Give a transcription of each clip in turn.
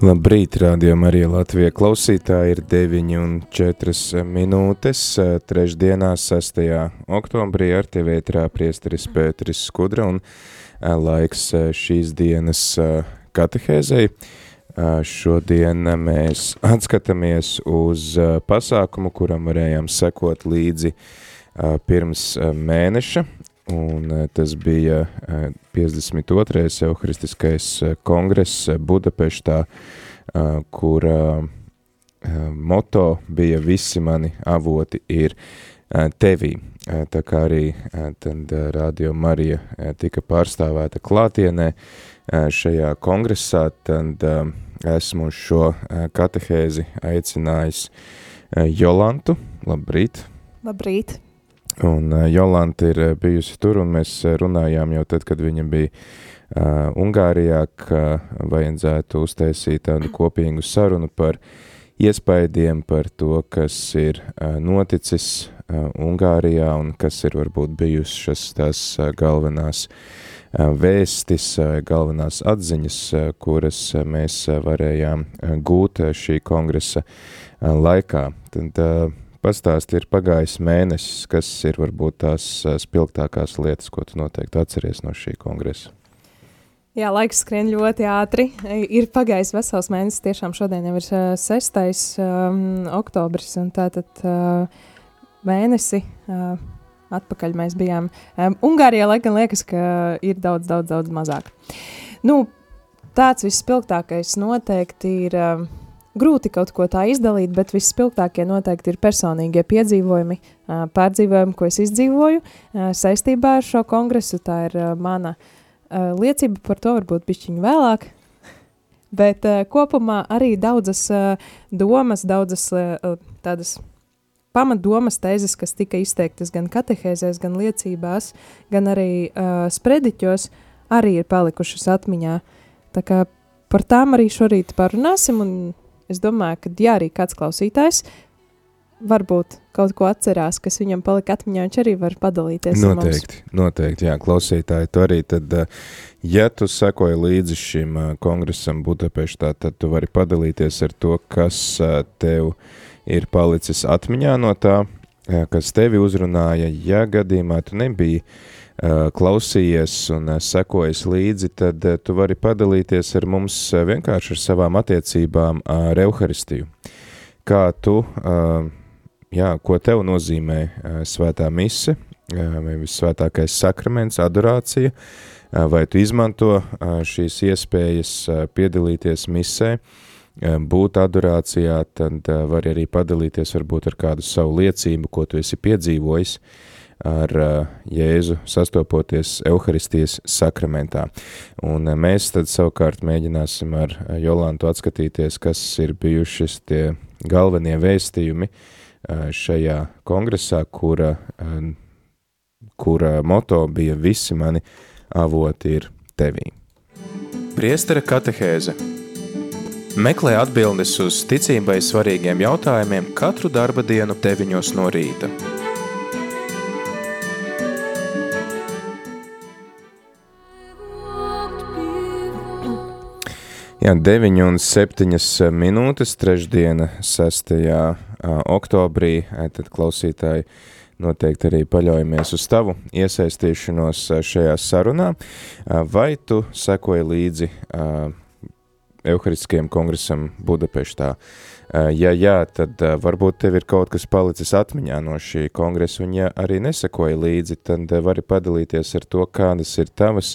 Labrīt, rādījumā arī Latvija klausītāji ir 9 un 4 minūtes. Trešdienā, 6. oktobrī ar tevi ētrā priesteris Pēteris Skudra un laiks šīs dienas katehēzei. Šodien mēs atskatāmies uz pasākumu, kuram varējām sekot līdzi pirms mēneša, un tas bija 52. Euharistiskais kongress Budapeštā, kura moto bija visi mani avoti ir tevī. Tā kā arī tad Radio Marija tika pārstāvēta klātienē, šajā kongresā, tad esmu šo katehēzi aicinājis Jolantu. Labrīt! Labrīt! Un Jolanta ir bijusi tur, un mēs runājām jau tad, kad viņa bija uh, Ungārijā, ka vajadzētu uztaisīt tādu kopīgu sarunu par iespaidiem, par to, kas ir uh, noticis uh, Ungārijā un kas ir varbūt bijušas tās uh, galvenās uh, vēstis, galvenās atziņas, kuras mēs varējām gūt šī kongresa laikā. Tad pastāsti ir pagājis mēnesis, kas ir varbūt tās spilgtākās lietas, ko tu noteikti atceries no šī kongresa. Jā, laiks skrien ļoti ātri. Ir pagājis vesels mēnesis, tiešām šodien jau ir 6. Um, oktobris, un tātad uh, mēnesi uh, atpakaļ mēs bijām um, Ungārijā, lai gan liekas, ka ir daudz, daudz, daudz mazāk. Nu, tāds visspilgtākais noteikti ir um, grūti kaut ko tā izdalīt, bet visspilgtākie noteikti ir personīgie piedzīvojumi, pārdzīvojumi, ko es izdzīvoju saistībā ar šo kongresu. Tā ir mana liecība par to, varbūt bišķiņu vēlāk, bet kopumā arī daudzas domas, daudzas tādas pamatdomas tēzes, kas tika izteiktas gan katehēzēs, gan liecībās, gan arī sprediķos, arī ir palikušas atmiņā. Tā kā par tām arī šorīt parunāsim, un es domāju, ka jā, arī kāds klausītājs varbūt kaut ko atcerās, kas viņam palika atmiņā, viņš arī var padalīties Noteikti, noteikti, jā, klausītāji, tu arī tad, ja tu sekoji līdzi šim kongresam Budapeštā, tad tu vari padalīties ar to, kas tev uh, ir palicis atmiņā no tā, kas tevi uzrunāja, ja gadījumā tu nebija klausījies un sekojas līdzi, tad tu vari padalīties ar mums vienkārši ar savām attiecībām ar Euharistiju. Kā tu, jā, ko tev nozīmē svētā mise, vai visvētākais sakraments, adorācija, vai tu izmanto šīs iespējas piedalīties misē, būt adorācijā, tad var arī padalīties varbūt ar kādu savu liecību, ko tu esi piedzīvojis ar Jēzu sastopoties Euharistijas sakramentā. Un mēs tad savukārt mēģināsim ar Jolantu atskatīties, kas ir bijušas tie galvenie vēstījumi šajā kongresā, kura, kura moto bija visi mani avoti ir tevī. Priestera katehēze – Meklē atbildes uz ticībai svarīgiem jautājumiem katru darba dienu 9 no rīta. Jā, 9 un 7 minūtes, trešdiena, 6. oktobrī, tad klausītāji noteikti arī paļaujamies uz tavu iesaistīšanos šajā sarunā. Vai tu sekoji līdzi Euharistiskajam kongresam Budapeštā. Eh, ja jā, tad eh, varbūt tev ir kaut kas palicis atmiņā no šī kongresa, un ja arī nesakoja līdzi, tad eh, vari padalīties ar to, kādas ir tavas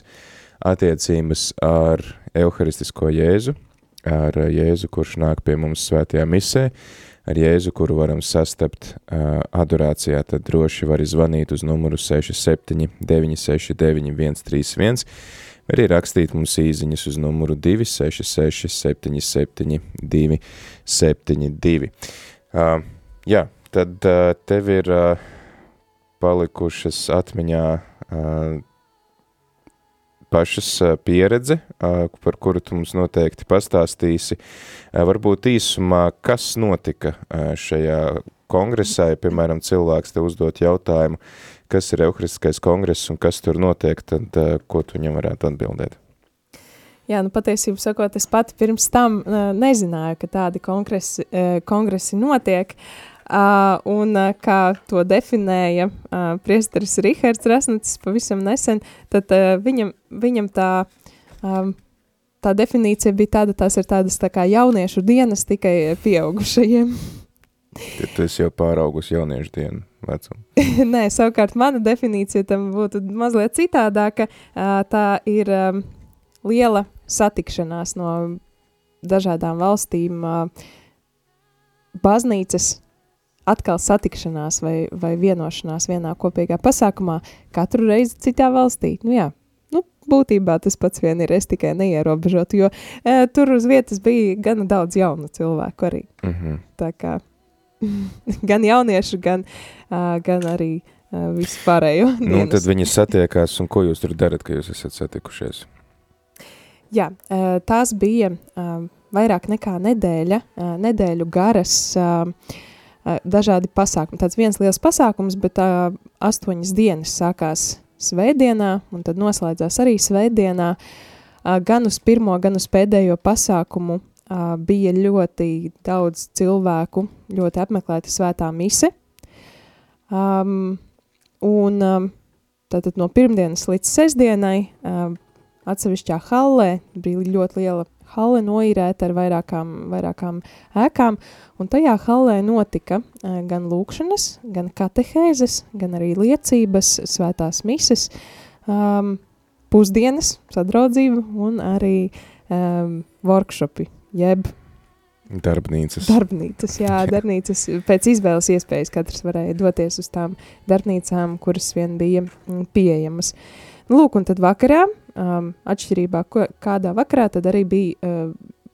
attiecības ar Euharistisko Jēzu, ar Jēzu, kurš nāk pie mums svētajā misē, ar Jēzu, kuru varam sastapt uh, adorācijā, tad droši var zvanīt uz numuru 67 969 131 Vai arī rakstīt mums īziņas uz numuru 266 77 272. Uh, jā, tad uh, tev ir uh, palikušas atmiņā uh, pašas pieredze, uh, par kuru tu mums noteikti pastāstīsi. Uh, varbūt īsumā, kas notika šajā kongresā, ja, piemēram, cilvēks te uzdot jautājumu, kas ir Euharistiskais kongress un kas tur notiek, tad ko tu viņam varētu atbildēt? Jā, nu patiesībā sakot, es pati pirms tam nezināju, ka tādi kongresi, kongresi notiek, uh, un uh, kā to definēja uh, priesteris Rihards Rasnits pavisam nesen, tad uh, viņam, viņam tā, um, tā definīcija bija tāda, tās ir tādas tā kā jauniešu dienas tikai pieaugušajiem. Tad tu esi jau pāraugus jauniešu dienu vecumu. Nē, savukārt mana definīcija tam būtu mazliet citādāka. Tā ir liela satikšanās no dažādām valstīm, baznīcas atkal satikšanās vai, vai vienošanās vienā kopīgā pasākumā katru reizi citā valstī. Nu jā, nu, būtībā tas pats vien ir, es tikai neierobežotu, jo e, tur uz vietas bija gana daudz jaunu cilvēku arī. Mm -hmm. Tā kā gan jauniešu, gan, uh, gan arī uh, vispārējo. Nu, un tad viņi satiekās, un ko jūs tur darat, ka jūs esat satikušies? Jā, uh, tās bija uh, vairāk nekā nedēļa, uh, nedēļu garas uh, dažādi pasākumi. Tāds viens liels pasākums, bet uh, astoņas dienas sākās svētdienā, un tad noslēdzās arī svētdienā, gan uz pirmo, gan uz pēdējo pasākumu bija ļoti daudz cilvēku, ļoti apmeklēta svētā mise. Um, un um, tātad no pirmdienas līdz sestdienai um, atsevišķā hallē bija ļoti liela halle noīrēta ar vairākām, vairākām ēkām, un tajā hallē notika gan lūkšanas, gan katehēzes, gan arī liecības, svētās mises, um, pusdienas, sadraudzība un arī um, workshopi, jeb Darbnīcas. Darbnīcas, jā, darbnīcas. Pēc izvēles iespējas katrs varēja doties uz tām darbnīcām, kuras vien bija pieejamas. Nu, lūk, un tad vakarā, um, atšķirībā ko, kādā vakarā, tad arī bija uh,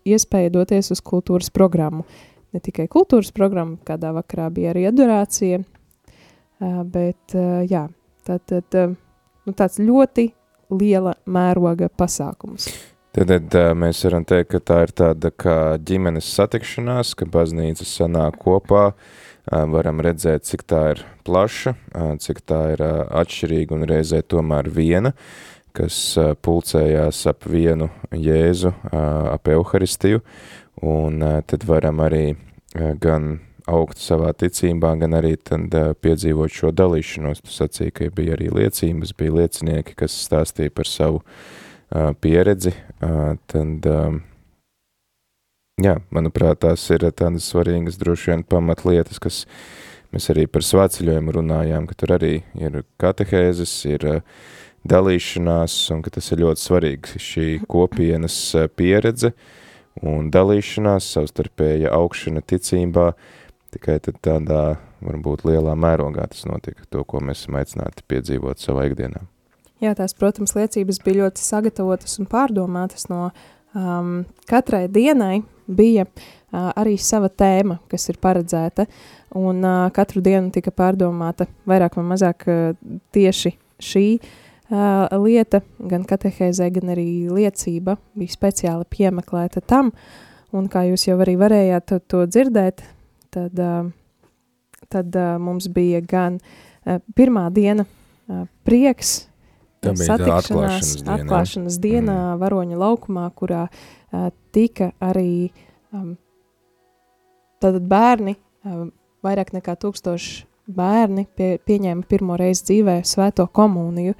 iespēja doties uz kultūras programmu. Ne tikai kultūras programmu, kādā vakarā bija arī adorācija, uh, bet uh, jā, tad, tad uh, nu, tāds ļoti liela mēroga pasākums. Tad, tad mēs varam teikt, ka tā ir tāda kā ģimenes satikšanās, ka baznīca sanāk kopā, varam redzēt, cik tā ir plaša, cik tā ir atšķirīga un reizē tomēr viena, kas pulcējās ap vienu Jēzu, ap Euharistiju, un tad varam arī gan augt savā ticībā, gan arī tad piedzīvot šo dalīšanos. Tu sacīji, ka bija arī liecības, bija liecinieki, kas stāstīja par savu uh, pieredzi, tad, jā, manuprāt, tās ir tādas svarīgas droši vien pamatlietas, kas mēs arī par svētceļojumu runājām, ka tur arī ir katehēzes, ir dalīšanās, un ka tas ir ļoti svarīgi, šī kopienas pieredze un dalīšanās, savstarpēja augšana ticībā, tikai tad tādā, varbūt lielā mērogā tas notika, to, ko mēs esam aicināti piedzīvot savā ikdienā. Jā, tās, protams, liecības bija ļoti sagatavotas un pārdomātas no um, katrai dienai bija uh, arī sava tēma, kas ir paredzēta, un uh, katru dienu tika pārdomāta vairāk vai mazāk uh, tieši šī uh, lieta, gan katehēzē, gan arī liecība bija speciāli piemeklēta tam, un kā jūs jau arī varējāt to, to dzirdēt, tad, uh, tad uh, mums bija gan uh, pirmā diena uh, prieks, satikšanās dienā, atklāšanas dienā mm. Varoņa laukumā, kurā uh, tika arī um, tātad bērni, vairāk nekā tūkstoši bērni pie, pieņēma pirmo reizi dzīvē svēto komuniju.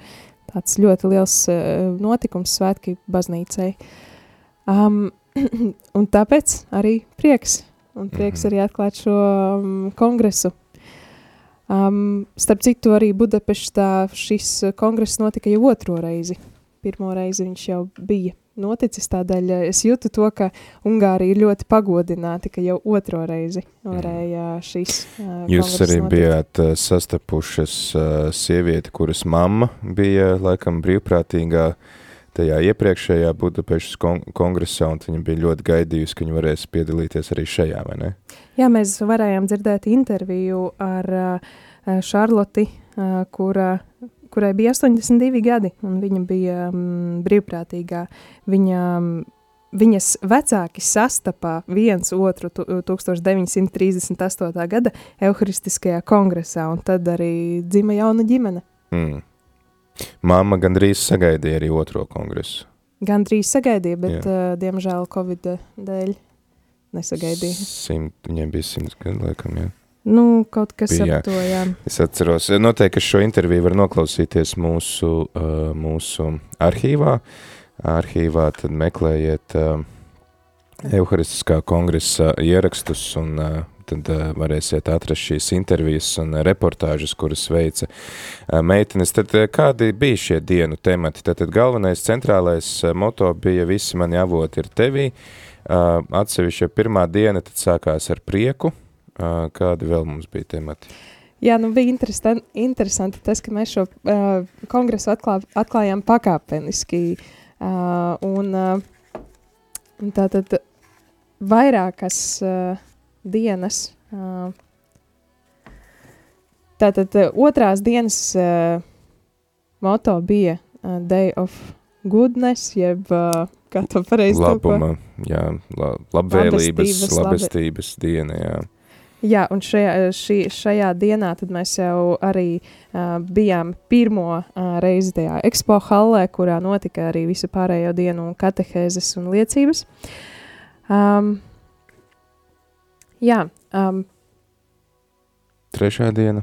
Tāds ļoti liels uh, notikums svētki baznīcai. Um, un tāpēc arī prieks. Un prieks -hmm. arī atklāt šo um, kongresu Um, starp citu, arī Budapeštā šis kongress notika jau otro reizi. Pirmo reizi viņš jau bija noticis, tādēļ es jūtu to, ka Ungārija ir ļoti pagodināti, ka jau otro reizi varēja šis uh, Jūs arī notikt. bijāt uh, sastapušas uh, sievieti, kuras mamma bija laikam brīvprātīgā tajā iepriekšējā Budapešas kon kongresā, un viņa bija ļoti gaidījusi, ka viņa varēs piedalīties arī šajā, vai ne? Jā, mēs varējām dzirdēt interviju ar Šarloti, kura, kurai bija 82 gadi, un viņa bija um, brīvprātīgā. Viņa, viņas vecāki sastapā viens otru 1938. gada Euharistiskajā kongresā, un tad arī dzima jauna ģimene. Mm. Māma gandrīz sagaidīja arī otro kongresu. Gandrīz sagaidīja, bet, uh, diemžēl, Covid dēļ nesagaidīja. Simt, viņiem bija simts gadu, laikam, jā. Nu, kaut kas Bija, ap to, jā. Es atceros, noteikti, ka šo interviju var noklausīties mūsu, uh, mūsu arhīvā. Arhīvā tad meklējiet uh, Euharistiskā kongresa ierakstus un uh, tad uh, varēsiet atrast šīs intervijas un reportāžas, kuras veica uh, meitenes. Tad uh, kādi bija šie dienu temati? Tad, tad galvenais centrālais uh, moto bija visi mani avoti ir tevī. Uh, atsevišķa pirmā diena tad sākās ar prieku. Uh, kādi vēl mums bija temati? Jā, nu bija interesanti, interesanti tas, ka mēs šo uh, kongresu atklā, atklājām pakāpeniski. Uh, un uh, tātad vairākas uh, dienas. Uh, tātad uh, otrās dienas uh, moto bija uh, Day of Goodness, jeb uh, kā to pareizi Labuma, jā, la, labvēlības, Labestības, labestības diena, jā. Jā, un šajā, šī, šajā dienā mēs jau arī uh, bijām pirmo uh, reizi tajā ekspo hallē, kurā notika arī visu pārējo dienu katehēzes un liecības. Um, jā, um, Trešā diena.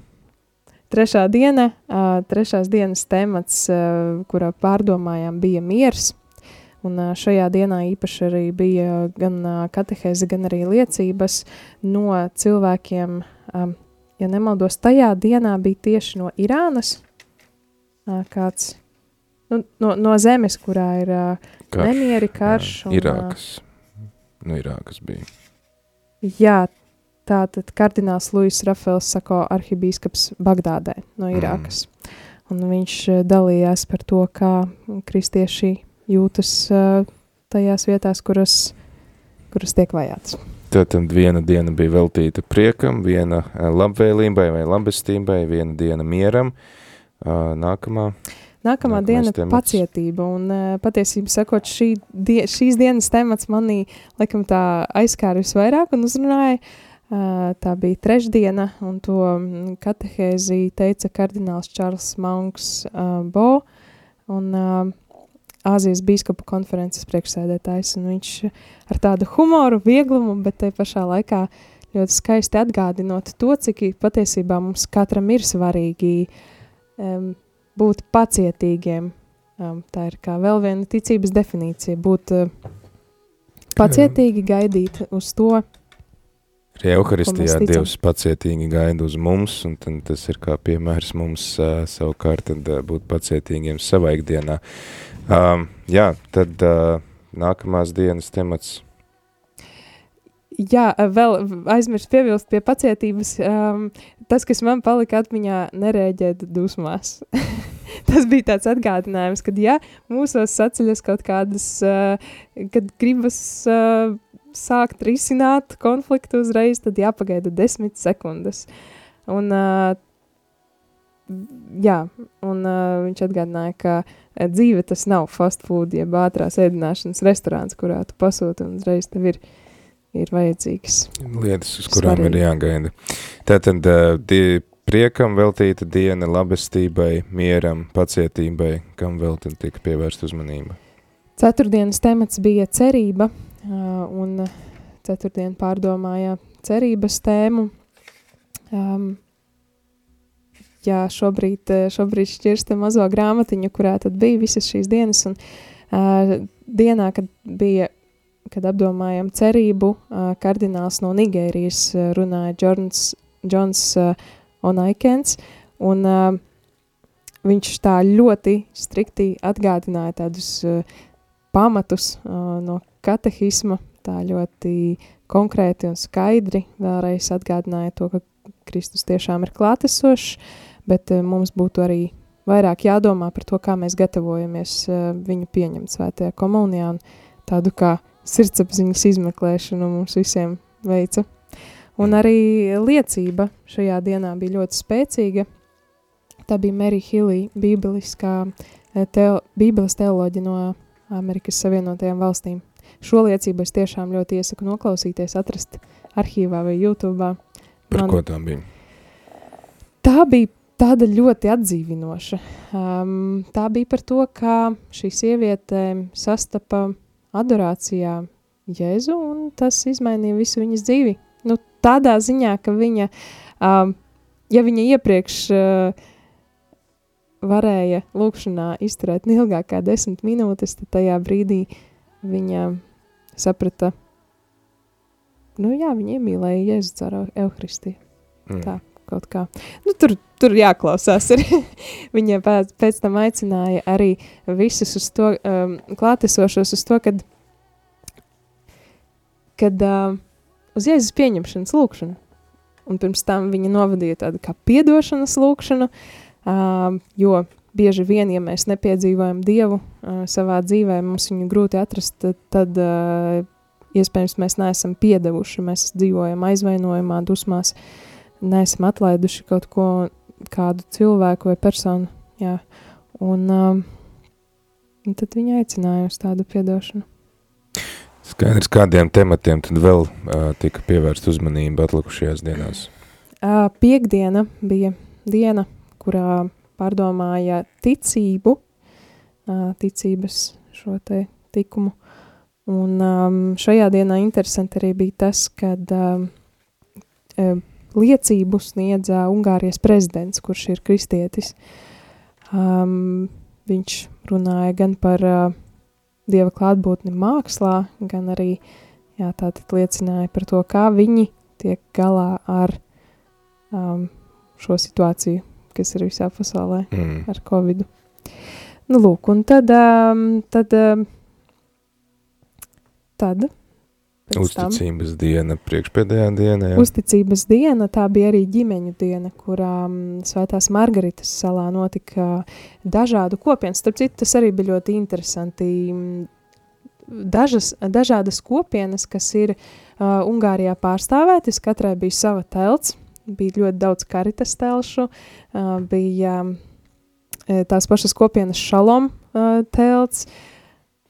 trešā diena, uh, trešās dienas temats, uh, kurā pārdomājām, bija miers. Un šajā dienā īpaši arī bija gan katehēze, gan arī liecības no cilvēkiem, ja nemaldos, tajā dienā bija tieši no Irānas kāds, nu, no, no zemes, kurā ir Karš, nemieri, karš. jā, Irākas. Nu, Irākas bija. Jā, tā tad kardināls Luis Rafels sako arhibīskaps Bagdādē no Irākas. Mm. Un viņš dalījās par to, kā kristieši jūtas tajās vietās, kuras, kuras tiek vajāts. Tātad viena diena bija veltīta priekam, viena labvēlībai vai labestībai, viena diena mieram. Nākamā. Nākamā Nākamais diena ir temats. pacietība, un patiesībā sakot, šī die, šīs dienas temats manī laikam tā aizskāra visvairāk un uzrunāja. Tā bija trešdiena, un to katehēzi teica kardināls Čārls Maunks uh, Bo, un Āzijas bīskapu konferences priekšsēdētājs, viņš ar tādu humoru, vieglumu, bet te pašā laikā ļoti skaisti atgādinot to, cik patiesībā mums katram ir svarīgi um, būt pacietīgiem. Um, tā ir kā vēl viena ticības definīcija, būt uh, pacietīgi, gaidīt uz to, Arī Euharistijā. Dievs pacietīgi gaida uz mums, un tas ir kā piemērs mums uh, savukārt tad, uh, būt pacietīgiem savā ikdienā. Um, jā, tad uh, nākamās dienas temats. Jā, vēl aizmirst piebilst pie pacietības. Um, tas, kas man palika atmiņā, nerēģēt dusmās. tas bija tāds atgādinājums, ka, ja mūsos saceļas kaut kādas, uh, kad gribas uh, sākt risināt konfliktu uzreiz, tad jāpagaida desmit sekundes. Un, uh, jā, un uh, viņš atgādināja, ka uh, dzīve tas nav fast food, jeb ātrās ēdināšanas restorāns, kurā tu pasūti un uzreiz tev ir ir vajadzīgs. Lietas, uz kurām Svarīgi. ir jāgaida. Tātad uh, priekam veltīta diena labestībai, mieram, pacietībai, kam vēl tad tika pievērsta uzmanība. Ceturtdienas temats bija cerība, uh, un ceturtdien pārdomāja cerības tēmu. Um, jā, šobrīd, eh, šobrīd šķirsta mazo grāmatiņu, kurā tad bija visas šīs dienas, un uh, dienā, kad bija kad apdomājam cerību, uh, kardināls no Nigērijas uh, runāja Jordans, Johns uh, Onaikens, un uh, viņš tā ļoti strikti atgādināja tādus uh, pamatus uh, no katehisma, tā ļoti konkrēti un skaidri vēlreiz atgādināja to, ka Kristus tiešām ir klātesošs, bet uh, mums būtu arī vairāk jādomā par to, kā mēs gatavojamies uh, viņu pieņemt svētajā komunijā un tādu kā sirdsapziņas izmeklēšanu mums visiem veica. Un arī liecība šajā dienā bija ļoti spēcīga. Tā bija Mary Hillī, bībeliskā teo, bībeles teoloģija no Amerikas Savienotajām valstīm. Šo liecību es tiešām ļoti iesaku noklausīties, atrast arhīvā vai YouTube. Par Man, ko tā bija? Tā bija tāda ļoti atdzīvinoša. Um, tā bija par to, kā šī sieviete sastapa adorācijā Jēzu, un tas izmainīja visu viņas dzīvi. Nu, tādā ziņā, ka viņa, um, ja viņa iepriekš uh, varēja lūkšanā izturēt neilgāk kā desmit minūtes, tad tajā brīdī viņa saprata, nu jā, viņa iemīlēja Jēzus ar Euharistiju. Mm. Tā kaut kā. Nu, tur, tur jāklausās. Viņa pēc, pēc tam aicināja arī visus uz to, um, klātesošos uz to, kad, kad um, uz Jēzus pieņemšanas lūkšanu. Un pirms tam viņa novadīja tādu kā piedošanas lūkšanu, um, jo bieži vien, ja mēs nepiedzīvojam Dievu uh, savā dzīvē, mums viņu grūti atrast, tad, uh, iespējams mēs neesam piedevuši, mēs dzīvojam aizvainojumā, dusmās, uh, neesam atlaiduši kaut ko, kādu cilvēku vai personu. Jā. Un, um, un tad viņa aicināja uz tādu piedošanu. Skaidrs, kādiem tematiem tad vēl uh, tika pievērsta uzmanība atlikušajās dienās? Uh, piekdiena bija diena, kurā pārdomāja ticību, uh, ticības šo te tikumu. Un um, šajā dienā interesanti arī bija tas, kad um, liecību sniedza Ungārijas prezidents, kurš ir kristietis. Um, viņš runāja gan par uh, dieva klātbūtni mākslā, gan arī jā, liecināja par to, kā viņi tiek galā ar um, šo situāciju, kas ir visā pasaulē mm. ar Covid. Nu, lūk, un tad, um, tad, um, tad Uzticības tam. diena, priekšpēdējā diena. Jā. Uzticības diena, tā bija arī ģimeņu diena, kurā um, Svētās Margaritas salā notika dažādu kopienu. Starp citu, tas arī bija ļoti interesanti. Dažas, dažādas kopienas, kas ir uh, Ungārijā pārstāvētas, katrai bija sava telts, bija ļoti daudz karitas telšu, uh, bija uh, tās pašas kopienas šalom uh, telts, uh,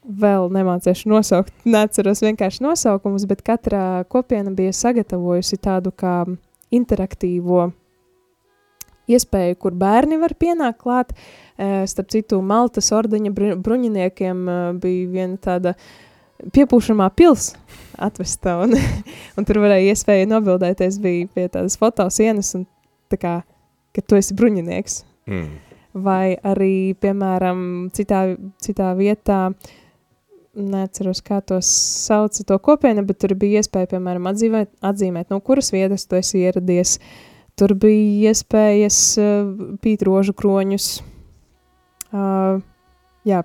vēl nemācīšu nosaukt, neatceros vienkārši nosaukumus, bet katra kopiena bija sagatavojusi tādu kā interaktīvo iespēju, kur bērni var pienākt klāt. Starp citu, Maltas ordeņa bruņiniekiem bija viena tāda piepūšamā pils atvesta, un, un tur varēja iespēja nobildēties, bija pie tādas fotosienas, un tā kā, ka tu esi bruņinieks. Mm. Vai arī, piemēram, citā, citā vietā uh, neatceros, kā to sauca to kopienu, bet tur bija iespēja, piemēram, atzīmēt, atzīmēt no kuras vietas tu esi ieradies. Tur bija iespējas uh, pīt rožu kroņus, uh, jā,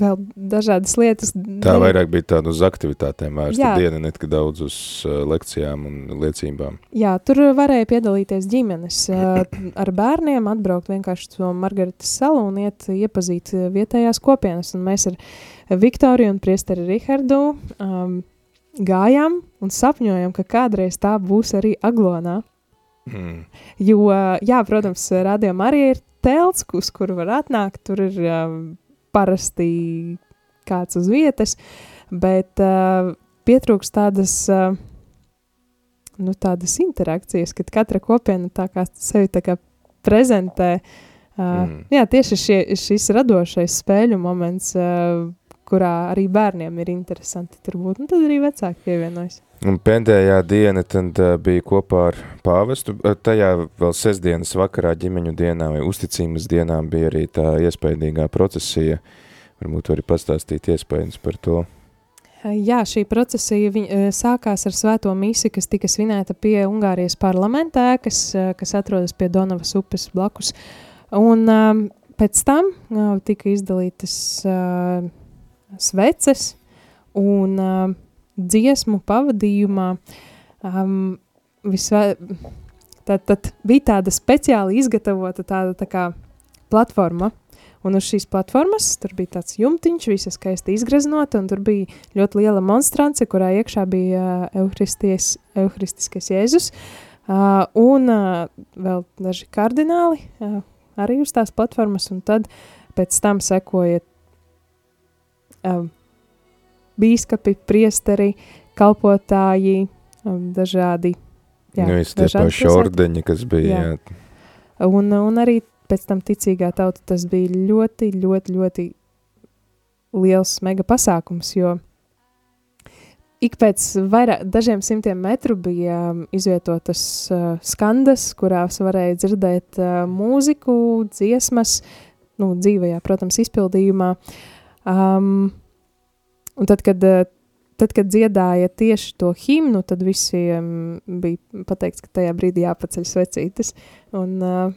vēl dažādas lietas. Tā vairāk bija tāda uz aktivitātēm vērsta diena, ne tik daudz uz uh, lekcijām un liecībām. Jā, tur varēja piedalīties ģimenes uh, ar bērniem, atbraukt vienkārši to Margaritas salu un iet iepazīt vietējās kopienas, un mēs ar uh, Viktoriju un priesteri Rihardu um, gājām un sapņojam, ka kādreiz tā būs arī Aglonā. Mm. Jo, jā, protams, rādījumā arī ir telts, uz kuru var atnākt, tur ir um, parasti kāds uz vietas, bet uh, pietrūks tādas, uh, nu, tādas interakcijas, kad katra kopiena tā kā sevi tā kā prezentē. Uh, mm. Jā, tieši šie, šis radošais spēļu moments uh, kurā arī bērniem ir interesanti tur būt, un tad arī vecāki pievienojas. Un pēdējā diena tad uh, bija kopā ar pāvestu, tajā vēl sestdienas vakarā ģimeņu dienā vai uzticības dienā bija arī tā iespaidīgā procesija, varbūt arī pastāstīt iespējas par to. Jā, šī procesija viņ, sākās ar svēto misi, kas tika svinēta pie Ungārijas parlamentā, kas, kas atrodas pie Donavas upes blakus. Un um, pēc tam tika izdalītas sveces un uh, dziesmu pavadījumā um, visvē, tad, tad bija tāda speciāli izgatavota tāda tā kā platforma. Un uz šīs platformas tur bija tāds jumtiņš, visa skaisti izgreznota, un tur bija ļoti liela monstrance, kurā iekšā bija uh, euharistiskais Jēzus, uh, un uh, vēl daži kardināli uh, arī uz tās platformas, un tad pēc tam sekoja uh, bīskapi, priesteri, kalpotāji, um, dažādi. Jā, nu, tie paši ordeņi, kas bija. Jā. Jā. Un, un arī pēc tam ticīgā tauta tas bija ļoti, ļoti, ļoti liels mega pasākums, jo ik pēc vairāk, dažiem simtiem metru bija um, izvietotas uh, skandas, kurās varēja dzirdēt uh, mūziku, dziesmas, nu, dzīvajā, protams, izpildījumā. Um, un tad, kad uh, tad, kad dziedāja tieši to himnu, tad visiem bija pateikts, ka tajā brīdī jāpaceļ svecītes. Un, uh,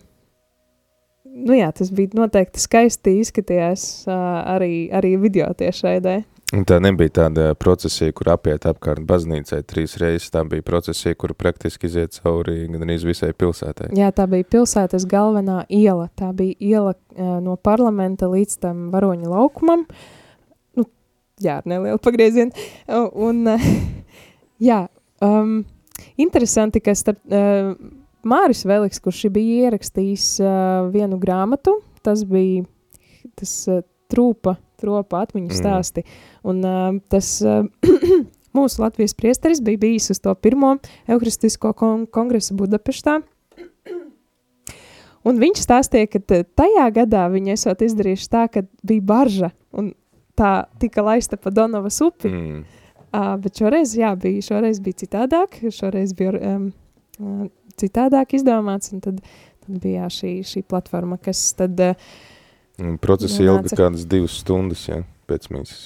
nu jā, tas bija noteikti skaisti izskatījās uh, arī, arī video tiešraidē. Un tā nebija tāda procesija, kur apiet apkārt baznīcai trīs reizes. Tā bija procesija, kur praktiski iziet cauri gan arī visai pilsētai. Jā, tā bija pilsētas galvenā iela. Tā bija iela uh, no parlamenta līdz tam varoņa laukumam. Uh, jā, ar nelielu pagriezienu. Un, jā, um, interesanti, ka starp, uh, Māris Veliks, kurš bija ierakstījis uh, vienu grāmatu, tas bija tas uh, trūpa, tropa atmiņu mm. stāsti. Un uh, tas uh, mūsu Latvijas priesteris bija bijis uz to pirmo Euharistisko kon kongresu Budapeštā. Un viņš stāstīja, ka tajā gadā viņi esot izdarījuši tā, ka bija barža, un tā tika laista pa Donovas upi. Mm. Uh, bet šoreiz, jā, bija, šoreiz bija citādāk, šoreiz bija um, uh, citādāk izdomāts, un tad, tad bija šī, šī platforma, kas tad... Uh, Procesi ilga kādas divas stundas, jā, pēc mīsas.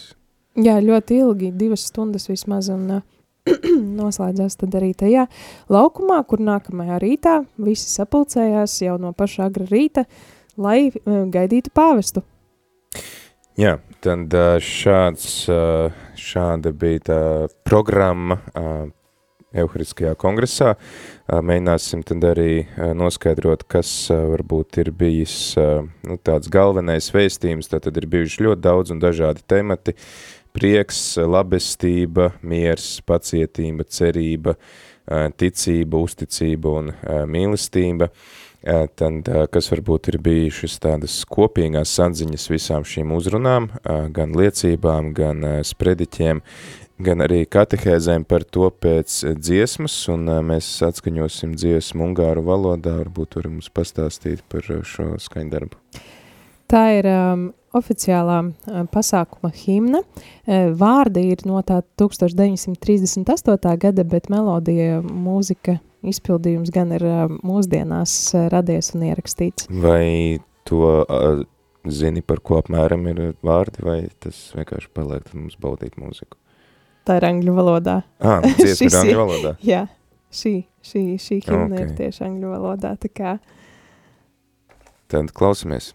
Jā, ļoti ilgi, divas stundas vismaz, un uh, noslēdzās tad arī tajā laukumā, kur nākamajā rītā visi sapulcējās jau no paša agra rīta, lai uh, gaidītu pāvestu. Jā, tad šāds, šāda bija tā programma Euhariskajā kongresā. Mēģināsim tad arī noskaidrot, kas varbūt ir bijis nu, tāds galvenais vēstījums. Tad ir bijuši ļoti daudz un dažādi temati. Prieks, labestība, miers, pacietība, cerība, ticība, uzticība un mīlestība. Uh, tad, kas varbūt ir bijušas tādas kopīgās atziņas visām šīm uzrunām, gan liecībām, gan sprediķiem, gan arī katehēzēm par to pēc dziesmas, un mēs atskaņosim dziesmu ungāru valodā, varbūt var mums pastāstīt par šo skaņdarbu. Tā ir um, oficiālā uh, pasākuma himna. Uh, vārdi ir no tā 1938. gada, bet melodija, mūzika izpildījums gan ir mūsdienās radies un ierakstīts. Vai to uh, zini, par ko apmēram ir vārdi, vai tas vienkārši paliek mums baudīt mūziku? Tā ir angļu valodā. Ah, dziesma ir angļu valodā? Jā, šī, šī, šī himna okay. ir tieši angļu valodā, tā kā. Tad klausamies.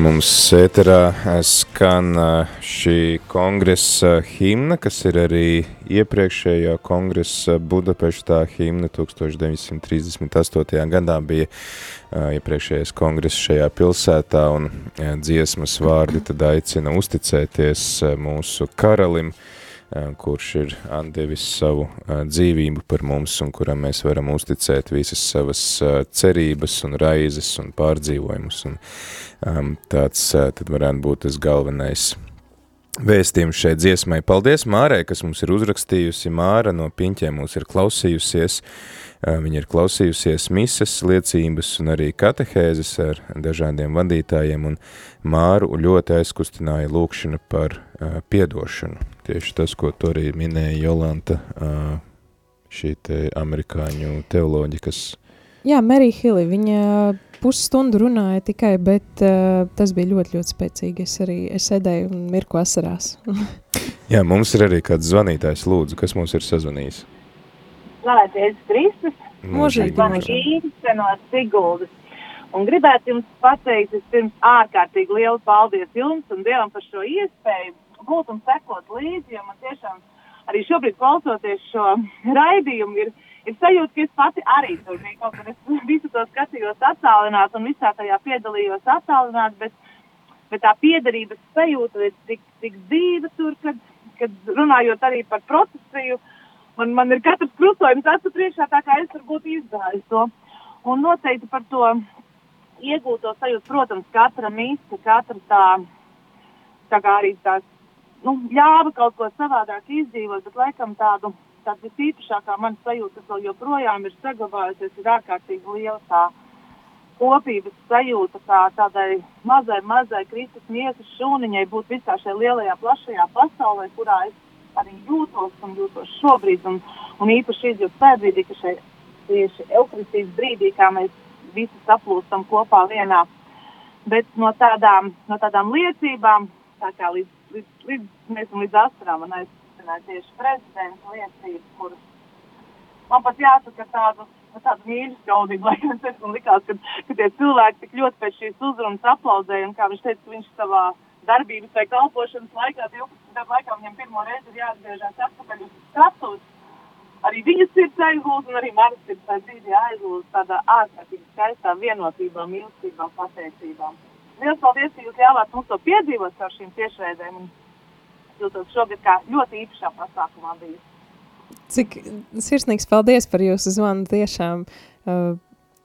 Mums ēterā skan šī kongresa himna, kas ir arī iepriekšējā kongresa Budapeštā himna 1938. gadā bija iepriekšējais kongress šajā pilsētā un dziesmas vārdi tad aicina uzticēties mūsu karalim, kurš ir atdevis savu dzīvību par mums un kuram mēs varam uzticēt visas savas cerības un raizes un pārdzīvojumus. Un Um, tāds tad varētu būt tas galvenais vēstījums šai dziesmai. Paldies Mārai, kas mums ir uzrakstījusi. Māra no piņķiem mūs ir klausījusies. Viņa ir klausījusies mises liecības un arī katehēzes ar dažādiem vadītājiem, un Māru ļoti aizkustināja lūkšana par piedošanu. Tieši tas, ko tur arī minēja Jolanta, šī te amerikāņu teoloģi, kas... Jā, Mary Hilli, viņa pusstundu runāja tikai, bet uh, tas bija ļoti, ļoti spēcīgi. Es arī es sēdēju un mirku asarās. Jā, mums ir arī kāds zvanītājs lūdzu, kas mums ir sazvanījis. Jēzus Kristus. Mūžīgi, mūžīgi. no Siguldas. Un gribētu jums pateikt, es pirms ārkārtīgi lielu paldies jums un Dievam par šo iespēju būt un sekot līdzi, jo man tiešām arī šobrīd klausoties šo raidījumu ir ir sajūta, ka es pati arī tur biju kaut kad, es visu to skatījos attālināt un visā tajā piedalījos attālināt, bet, bet tā piederības sajūta ir tik, tik dzīva tur, kad, kad runājot arī par procesiju, man, man ir katrs krustojums acu priekšā, tā kā es varbūt izgāju to. Un noteikti par to iegūt to sajūtu, protams, katra mīsta, katra tā, tā kā arī tā, nu, ļāva kaut ko savādāk izdzīvot, bet laikam tādu, tāda visīpašākā man sajūta, kas vēl joprojām ir saglabājusies, ir ārkārtīgi liela tā kopības sajūta, kā tādai mazai, mazai Kristus miesas šūniņai būt visā šajā lielajā, plašajā pasaulē, kurā es arī jūtos un jūtos šobrīd, un, un īpaši izjūtu tajā brīdī, ka šeit tieši Eukaristijas brīdī, kā mēs visi saplūstam kopā vienā. Bet no tādām, no tādām liecībām, tā kā līdz, līdz, līdz, mēs līdz asarām man aizsināja tieši prezidenta liecības, kuras man pat jāsaka tādu, tādu mīļu skaudīgu, lai es man likās, ka, ka tie cilvēki tik ļoti pēc šīs uzrunas aplaudēja, un kā viņš teica, viņš savā darbības vai kalpošanas laikā, 12 gadu laikā viņam pirmo reizi ir jāatgriežas atpakaļ uz skatuves, arī viņas sirds aizlūdz, un arī manas sirds aizlūdz tādā ārkārtīgi skaistā vienotībā, mīlestībā, pateicībā. Liels paldies, ka jūs ļāvāt mums to piedzīvot ar šīm tiešraidēm, jūtos šogad kā ļoti īpašā pasākumā bijis. Cik sirsnīgs paldies par jūsu zvanu tiešām. Uh,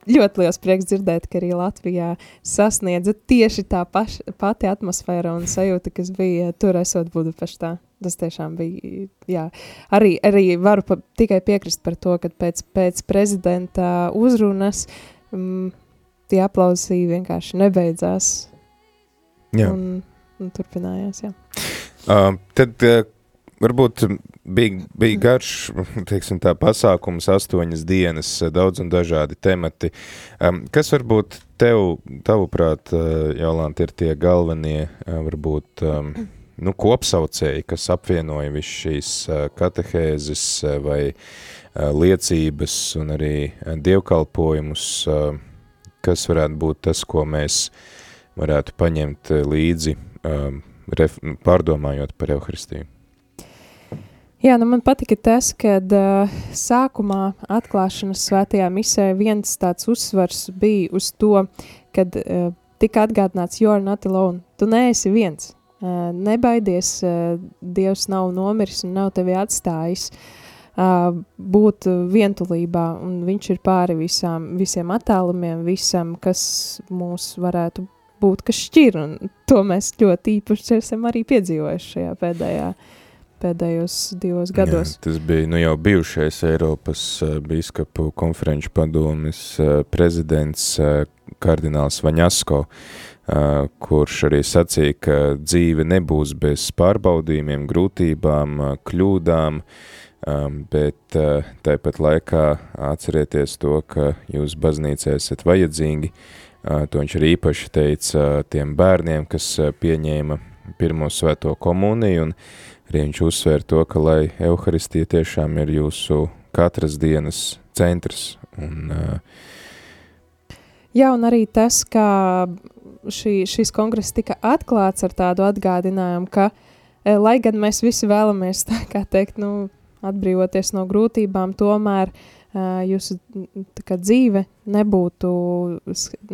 ļoti liels prieks dzirdēt, ka arī Latvijā sasniedza tieši tā paš, pati atmosfēra un sajūta, kas bija tur esot Budapeštā. Tas tiešām bija, jā, arī, arī varu pa, tikai piekrist par to, ka pēc, pēc prezidenta uzrunas mm, tie aplausi vienkārši nebeidzās. Jā. Un, un turpinājās, jā. Uh, tad uh, varbūt bija, bija garš teiksim, tā, pasākums, astoņas dienas, daudz un dažādi temati. Um, kas varbūt tev, tavuprāt, uh, Jolanta, ir tie galvenie, uh, varbūt, um, nu, kopsaucēji, kas apvienoja visu šīs uh, katehēzes uh, vai uh, liecības un arī uh, dievkalpojumus, uh, kas varētu būt tas, ko mēs varētu paņemt uh, līdzi, um, ref, pārdomājot par Euharistiju? Jā, nu man patika tas, ka uh, sākumā atklāšanas svētajā misē viens tāds uzsvars bija uz to, kad uh, tika atgādināts, are not alone, tu neesi viens, uh, nebaidies, uh, Dievs nav nomiris un nav tevi atstājis, uh, būt vientulībā, un viņš ir pāri visām, visiem attālumiem, visam, kas mūs varētu būt, kas šķir, un to mēs ļoti īpaši esam arī piedzīvojuši šajā pēdējā pēdējos divos gados. Jā, tas bija nu, jau bijušais Eiropas uh, biskupu konferenču padomis uh, prezidents uh, kardināls Vaņasko, uh, kurš arī sacīja, ka dzīve nebūs bez pārbaudījumiem, grūtībām, kļūdām, um, bet uh, tāpat laikā atcerieties to, ka jūs baznīcē esat vajadzīgi. Uh, to viņš arī īpaši teica uh, tiem bērniem, kas uh, pieņēma pirmo svēto komuniju, un Arī viņš uzsver to, ka lai Euharistija tiešām ir jūsu katras dienas centrs. Un, uh, Jā, un arī tas, ka šī, šis kongress tika atklāts ar tādu atgādinājumu, ka, lai gan mēs visi vēlamies, tā kā teikt, nu, atbrīvoties no grūtībām, tomēr uh, jūsu kā, dzīve nebūtu,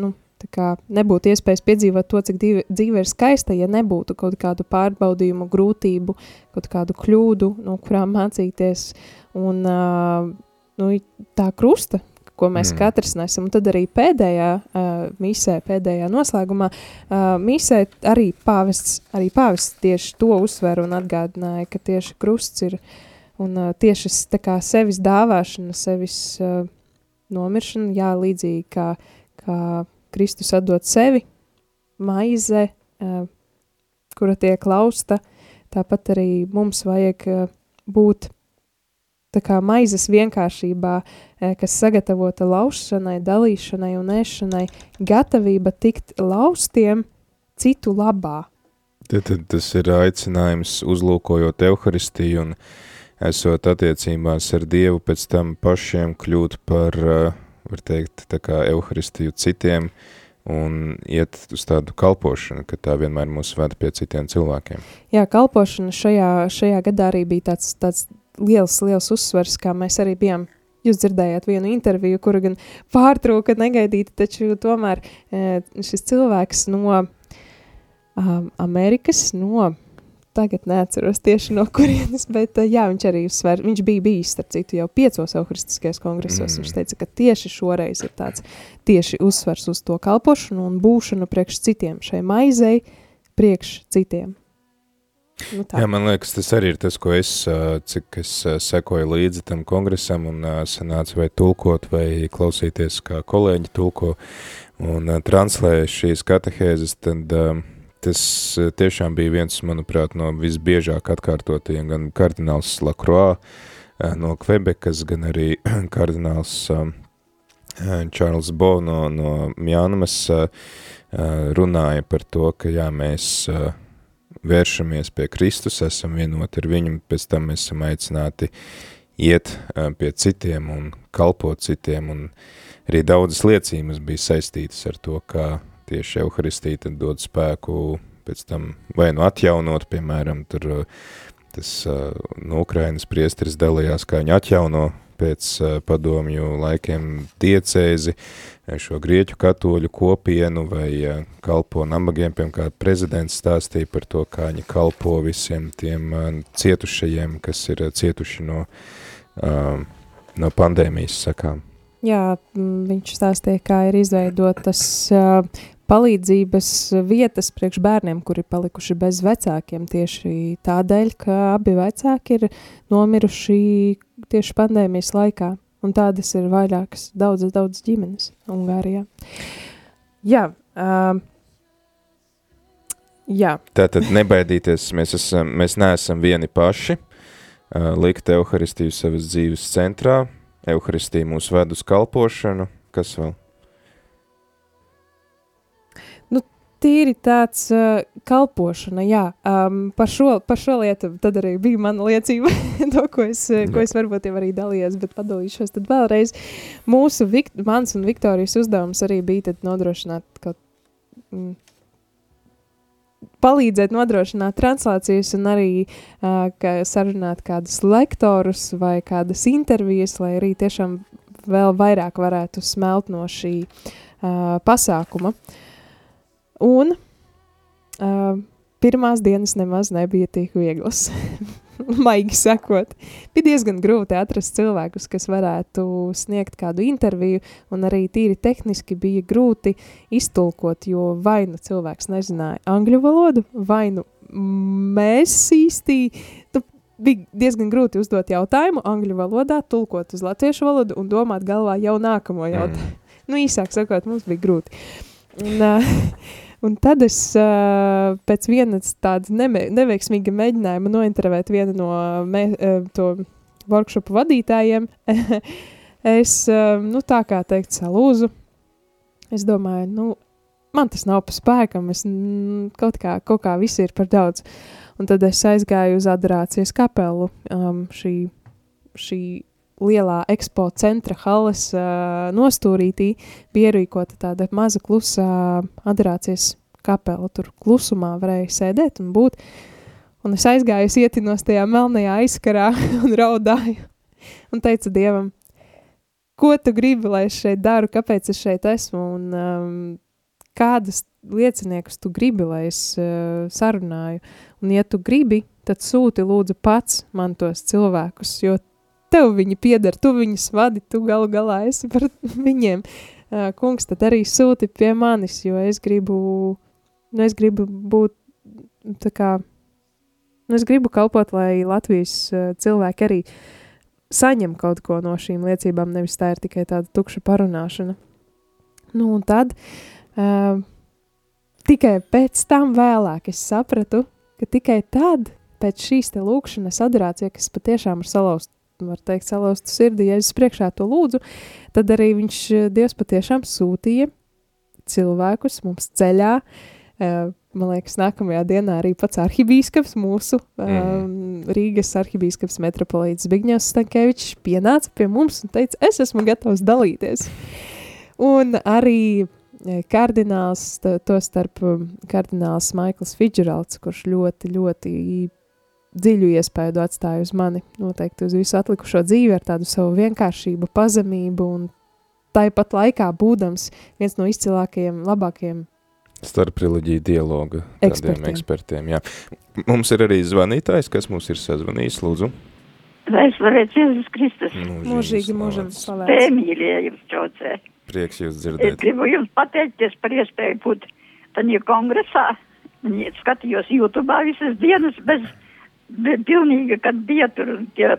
nu, kā, nebūtu iespējas piedzīvot to, cik dzīve, dzīve ir skaista, ja nebūtu kaut kādu pārbaudījumu, grūtību, kaut kādu kļūdu, no kurām mācīties. Un uh, nu, tā krusta, ko mēs mm. katrs nesam. Un tad arī pēdējā uh, misē, pēdējā noslēgumā, uh, misē arī pāvests, arī pāvests tieši to uzsver un atgādināja, ka tieši krusts ir un uh, tieši tā kā sevis dāvāšana, sevis uh, nomiršana, jā, līdzīgi kā, kā Kristus atdot sevi, maize, uh, kura tiek lausta, tāpat arī mums vajag uh, būt tā kā maizes vienkāršībā, uh, kas sagatavota laušanai, dalīšanai un ēšanai, gatavība tikt laustiem citu labā. Tad, tad tas ir aicinājums uzlūkojot Euharistiju un esot attiecībās ar Dievu, pēc tam pašiem kļūt par uh, var teikt, tā kā Euharistiju citiem un iet uz tādu kalpošanu, ka tā vienmēr mūs vada pie citiem cilvēkiem. Jā, kalpošana šajā, šajā gadā arī bija tāds, tāds liels, liels uzsvers, kā mēs arī bijām Jūs dzirdējāt vienu interviju, kuru gan pārtrūka negaidīti, taču tomēr e, šis cilvēks no um, Amerikas, no tagad neatceros tieši no kurienes, bet uh, jā, viņš arī uzsver, viņš bija bijis, starp citu, jau piecos euharistiskajos kongresos. Mm. Viņš teica, ka tieši šoreiz ir tāds tieši uzsvers uz to kalpošanu un būšanu priekš citiem, šai maizei priekš citiem. Nu, tā. Jā, man liekas, tas arī ir tas, ko es, cik es sekoju līdzi tam kongresam un sanācu vai tulkot vai klausīties, kā kolēģi tulko un translē šīs katehēzes, tad uh, tas tiešām bija viens, manuprāt, no visbiežāk atkārtotajiem, gan kardināls Lacroix no Kvebekas, gan arī kardināls Čārls Bo no, no Mjānumas runāja par to, ka jā, mēs vēršamies pie Kristus, esam vienoti ar viņu, pēc tam mēs esam aicināti iet pie citiem un kalpot citiem, un arī daudzas liecības bija saistītas ar to, kā tieši Euharistija tad dod spēku pēc tam vai nu atjaunot, piemēram, tur tas no Ukrainas priesteris dalījās, kā viņi atjauno pēc padomju laikiem diecēzi, šo grieķu katoļu kopienu vai kalpo nabagiem, piemēram, prezidents stāstīja par to, kā viņi kalpo visiem tiem cietušajiem, kas ir cietuši no, no pandēmijas sakām. Jā, viņš stāstīja, kā ir izveidotas uh, palīdzības vietas priekš bērniem, kuri palikuši bez vecākiem tieši tādēļ, ka abi vecāki ir nomiruši tieši pandēmijas laikā. Un tādas ir vairākas, daudzas, daudzas ģimenes Ungārijā. Jā, uh, jā. Tātad nebaidīties, mēs, esam, mēs neesam vieni paši, uh, likt Euharistiju savas dzīves centrā, Euharistija mūs ved uz kalpošanu, kas vēl? Tīri tāds uh, kalpošana, jā, um, par, šo, par šo lietu tad arī bija mana liecība, to, ko es, ko es varbūt jau arī dalījos, bet padalīšos tad vēlreiz. Mūsu, Vikt, mans un Viktorijas uzdevums arī bija tad nodrošināt kaut, mm, palīdzēt nodrošināt translācijas un arī uh, ka sarunāt kādus lektorus vai kādas intervijas, lai arī tiešām vēl vairāk varētu smelt no šī uh, pasākuma. Uh, Un uh, pirmās dienas nemaz nebija tik vieglas. Maigi sakot, bija diezgan grūti atrast cilvēkus, kas varētu sniegt kādu interviju, un arī tīri tehniski bija grūti iztulkot, jo vai nu cilvēks nezināja angļu valodu, vai nu mēs īsti, tu bija diezgan grūti uzdot jautājumu angļu valodā, tulkot uz latviešu valodu un domāt galvā jau nākamo jautājumu. Mm. Nu, īsāk sakot, mums bija grūti. Un, uh, Un tad es uh, pēc vienas tādas neveiksmīga mēģinājuma nointervēt vienu no me, uh, to workshopu vadītājiem, es, uh, nu tā kā teikt, salūzu. Es domāju, nu, man tas nav pa spēkam, es mm, kaut kā, kaut kā viss ir par daudz. Un tad es aizgāju uz adorācijas kapelu, um, šī, šī lielā ekspo centra halas uh, nostūrītī bija ierīkota tāda maza klusā adorācijas kapela. Tur klusumā varēja sēdēt un būt. Un es aizgāju, es ietinos tajā melnajā aizkarā un raudāju. Un teicu Dievam, ko tu gribi, lai es šeit daru, kāpēc es šeit esmu un um, kādas lieciniekus tu gribi, lai es uh, sarunāju. Un ja tu gribi, tad sūti lūdzu pats man tos cilvēkus, jo tev viņi pieder, tu viņus vadi, tu galu galā esi par viņiem. Kungs tad arī sūti pie manis, jo es gribu, nu es gribu būt tā kā, nu es gribu kalpot, lai Latvijas cilvēki arī saņem kaut ko no šīm liecībām, nevis tā ir tikai tāda tukša parunāšana. Nu un tad, uh, tikai pēc tam vēlāk es sapratu, ka tikai tad, pēc šīs te lūkšanas adorācija, kas patiešām ir salauzta var teikt, salaustu sirdī, ja es priekšā to lūdzu, tad arī viņš, eh, Dievs patiešām sūtīja cilvēkus mums ceļā. Uh, man liekas, nākamajā dienā arī pats arhibīskaps, mūsu um, mm. Rīgas arhibīskaps metropolīts Zbigņevs Stankevičs pienāca pie mums un teica, es esmu gatavs dalīties. Un arī eh, kardināls, to starp kardināls Maikls Fidžeralds, kurš ļoti, ļoti dziļu iespēju atstāja uz mani, noteikti uz visu atlikušo dzīvi ar tādu savu vienkāršību, pazemību un tāpat laikā būdams viens no izcilākajiem, labākajiem Starp reliģiju dialogu tādiem Ekspertiem. ekspertiem. Jā. Mums ir arī zvanītājs, kas mums ir sazvanījis, lūdzu. Lai slavēts Jēzus Kristus. Mūžīgi mūžam slavēts. Tēmīļie jums traucē. Prieks jūs Es dzirdēt. gribu jums pateikties par iespēju būt tajā kongresā. Skatījos YouTube visas dienas bez, bez pilnīga, kad bija tur un tie,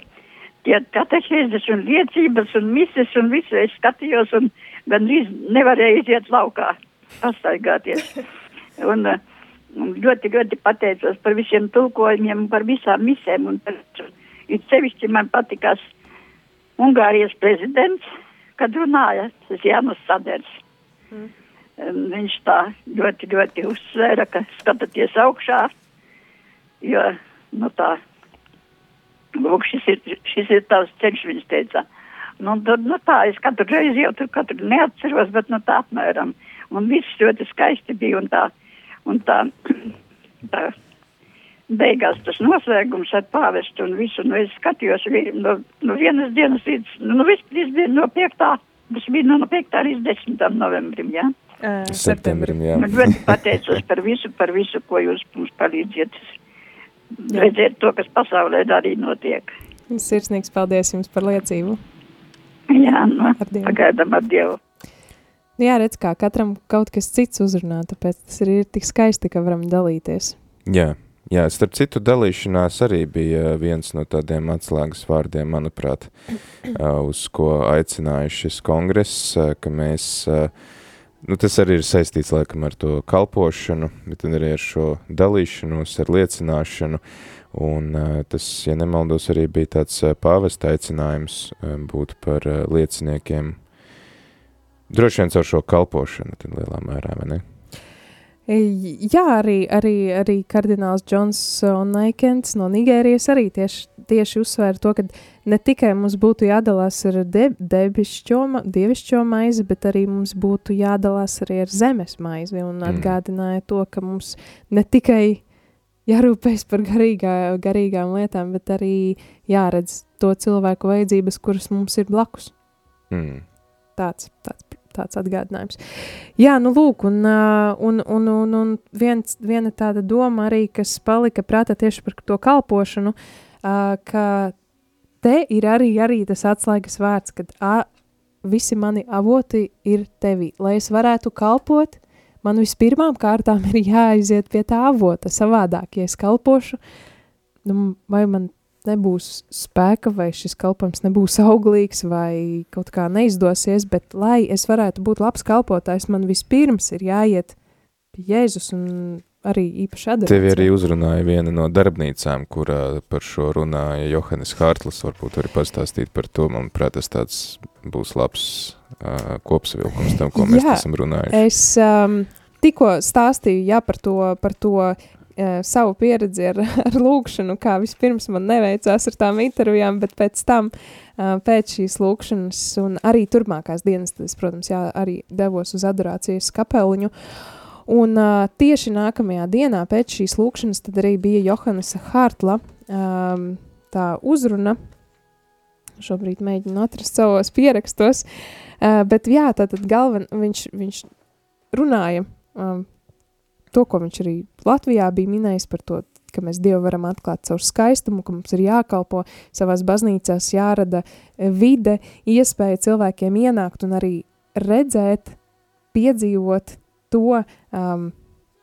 tie katehēzes un liecības un mises un visu. Es skatījos un gandrīz nevarēju iziet laukā, pastaigāties. Un, un ļoti, ļoti pateicos par visiem tulkojumiem, par visām misēm. Un par, it sevišķi man patikās Ungārijas prezidents, kad runāja, tas Jānis Saders. Mm. Viņš tā ļoti, ļoti uzsvēra, ka skatāties augšā, jo, nu tā, lūk, šis ir, šis ir tavs ceļš, viņš teica. Nu, tad, nu tā, es katru reizi jau tur katru neatceros, bet nu tā apmēram. Un viss ļoti skaisti bija un tā, un tā, tā beigās tas noslēgums ar pāvestu un visu, nu es skatījos no, no vienas dienas līdz, nu vispār bija no 5. Tas bija no 5. līdz 10. novembrim, jā. Uh, Septembrim, jā. Ļoti pateicos par visu, par visu, ko jūs mums palīdziet. Redzēt to, kas pasaulē arī notiek. Sirsnīgs paldies jums par liecību. Jā, nu, Ar Dievu. pagaidām ar Dievu. Nu Jā, redz, kā katram kaut kas cits uzrunā, tāpēc tas ir, ir tik skaisti, ka varam dalīties. Jā, jā, starp citu dalīšanās arī bija viens no tādiem atslēgas vārdiem, manuprāt, ā, uz ko aicināja šis kongress, ā, ka mēs, ā, nu tas arī ir saistīts laikam ar to kalpošanu, bet arī ar šo dalīšanos, ar liecināšanu, un tas, ja nemaldos, arī bija tāds pāvesta aicinājums būt par lieciniekiem, droši vien caur šo kalpošanu, lielā mērā, vai ne? Jā, arī, arī, arī kardināls Džons Neikens no Nigērijas arī tieši, tieši uzsvēra to, ka ne tikai mums būtu jādalās ar de, debišķo, dievišķo maizi, bet arī mums būtu jādalās arī ar zemes maizi un Mm. atgādināja to, ka mums ne tikai jārūpējas par garīgā, garīgām lietām, bet arī jāredz to cilvēku vajadzības, kuras mums ir blakus. Mm. Tāds, tāds, tāds atgādinājums. Jā, nu lūk, un, un, un, un, un viens, viena tāda doma arī, kas palika prātā tieši par to kalpošanu, ka te ir arī, arī tas atslēgas vārds, kad ā, visi mani avoti ir tevi, lai es varētu kalpot. Man vispirmām kārtām ir jāaiziet pie tā avota savādāk, ja es kalpošu, nu, vai man nebūs spēka, vai šis kalpojums nebūs auglīgs, vai kaut kā neizdosies, bet lai es varētu būt labs kalpotājs, man vispirms ir jāiet pie Jēzus un arī īpaši adorācija. Tevi arī uzrunāja viena no darbnīcām, kurā par šo runāja Johannes Hārtlis, varbūt arī pastāstīt par to, manuprāt, tas tāds būs labs uh, kopsavilkums tam, ko mēs Jā, esam runājuši. Es um, tikko stāstīju jā, par to, par to savu pieredzi ar, ar lūkšanu, kā vispirms man neveicās ar tām intervijām, bet pēc tam, uh, pēc šīs lūkšanas un arī turpmākās dienas, tad es, protams, jā, arī devos uz adorācijas kapeliņu. Un uh, tieši nākamajā dienā pēc šīs lūkšanas tad arī bija Johannesa Hartla um, tā uzruna. Šobrīd mēģinu atrast savos pierakstos, uh, bet jā, tātad galven, viņš, viņš runāja um, to, ko viņš arī Latvijā bija minējis par to, ka mēs Dievu varam atklāt caur skaistumu, ka mums ir jākalpo savās baznīcās, jārada e, vide, iespēja cilvēkiem ienākt un arī redzēt, piedzīvot to um,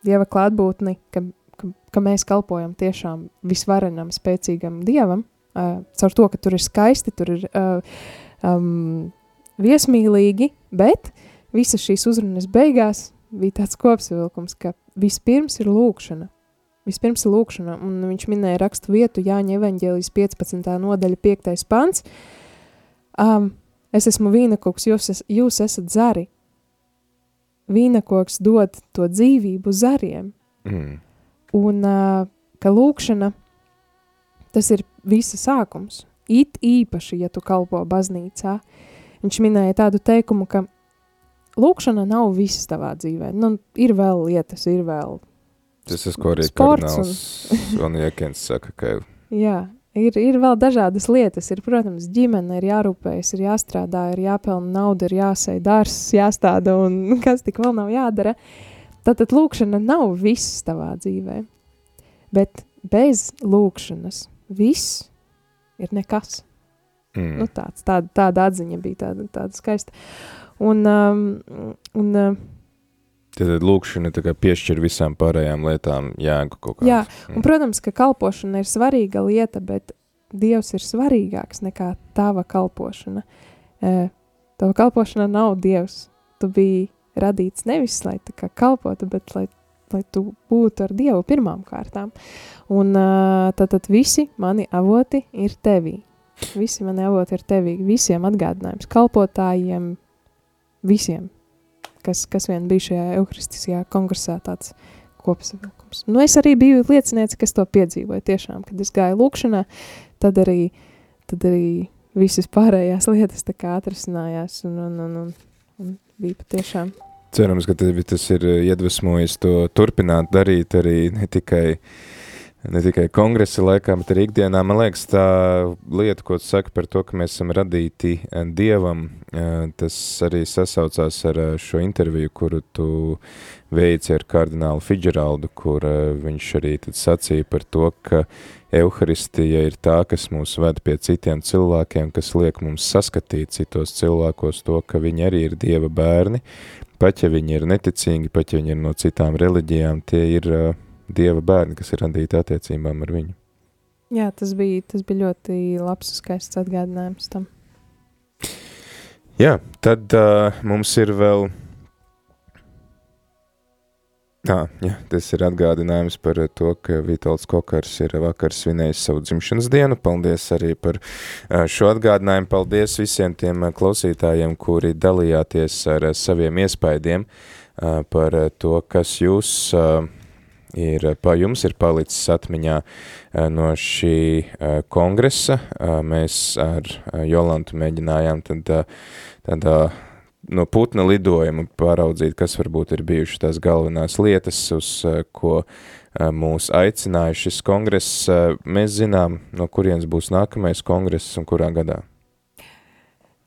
Dieva klātbūtni, ka, ka, ka mēs kalpojam tiešām visvarenam, spēcīgam Dievam, uh, caur to, ka tur ir skaisti, tur ir uh, um, viesmīlīgi, bet visas šīs uzrunas beigās bija tāds kopsavilkums, ka vispirms ir lūkšana. Vispirms ir lūkšana, un viņš minēja rakstu vietu Jāņa evaņģēlijas 15. nodaļa 5. pants. Um, es esmu vīnakoks, jūs, es, jūs esat zari. Vīnakoks dod to dzīvību zariem. Mm. Un uh, ka lūkšana, tas ir visa sākums. It īpaši, ja tu kalpo baznīcā. Viņš minēja tādu teikumu, ka lūkšana nav viss tavā dzīvē. Nu, ir vēl lietas, ir vēl. Tas ir, ko arī kardināls un Jekens saka, ka Jā, ir, ir vēl dažādas lietas. Ir, protams, ģimene ir jārūpējas, ir jāstrādā, ir jāpelna nauda, ir jāsēj dārsts, jāstāda un kas tik vēl nav jādara. Tātad lūkšana nav viss tavā dzīvē, bet bez lūkšanas viss ir nekas. Mm. Nu, tāds, tāda, tāda atziņa bija tāda, tāda skaista. Un, um, un uh, Tad lūkšana piešķir visām pārējām lietām jēgu kaut kādu. Jā, un, protams, ka kalpošana ir svarīga lieta, bet Dievs ir svarīgāks nekā tava kalpošana. E, tava kalpošana nav Dievs. Tu biji radīts nevis, lai tā kā kalpotu, bet lai, lai tu būtu ar Dievu pirmām kārtām. Un uh, tad, tad visi mani avoti ir tevī. Visi mani avoti ir tevī. Visiem atgādinājums, kalpotājiem, visiem, kas, kas vien bija šajā Euharistiskajā kongresā tāds kopsavilkums. Nu, es arī biju lieciniece, kas to piedzīvoja tiešām, kad es gāju lūkšanā, tad arī, tad arī visas pārējās lietas tā kā atrisinājās un, un, un, un, un bija patiešām. Cerams, ka tevi tas ir iedvesmojis to turpināt darīt arī ne tikai, ne tikai kongresa laikā, bet arī ikdienā. Man liekas, tā lieta, ko tu saki par to, ka mēs esam radīti eh, Dievam, eh, tas arī sasaucās ar eh, šo interviju, kuru tu veici ar kardinālu Fidžeraldu, kur viņš arī tad sacīja par to, ka Euharistija ir tā, kas mūs ved pie citiem cilvēkiem, kas liek mums saskatīt citos cilvēkos to, ka viņi arī ir Dieva bērni, pat ja viņi ir neticīgi, pat ja viņi ir no citām reliģijām, tie ir uh, Dieva bērni, kas ir radīti attiecībām ar viņu. Jā, tas bija, tas bija ļoti labs un skaists atgādinājums tam. Jā, tad uh, mums ir vēl Tā, jā, tas ir atgādinājums par to, ka Vitāls Kokars ir vakar svinējis savu dzimšanas dienu. Paldies arī par šo atgādinājumu. Paldies visiem tiem klausītājiem, kuri dalījāties ar saviem iespaidiem par to, kas jūs ir, pa jums ir palicis atmiņā no šī kongresa. Mēs ar Jolantu mēģinājām tad tādā no putna lidojuma pāraudzīt, kas varbūt ir bijušas tās galvenās lietas, uz eh, ko eh, mūs aicināja šis kongress. Eh, mēs zinām, no kurienes būs nākamais kongress un kurā gadā.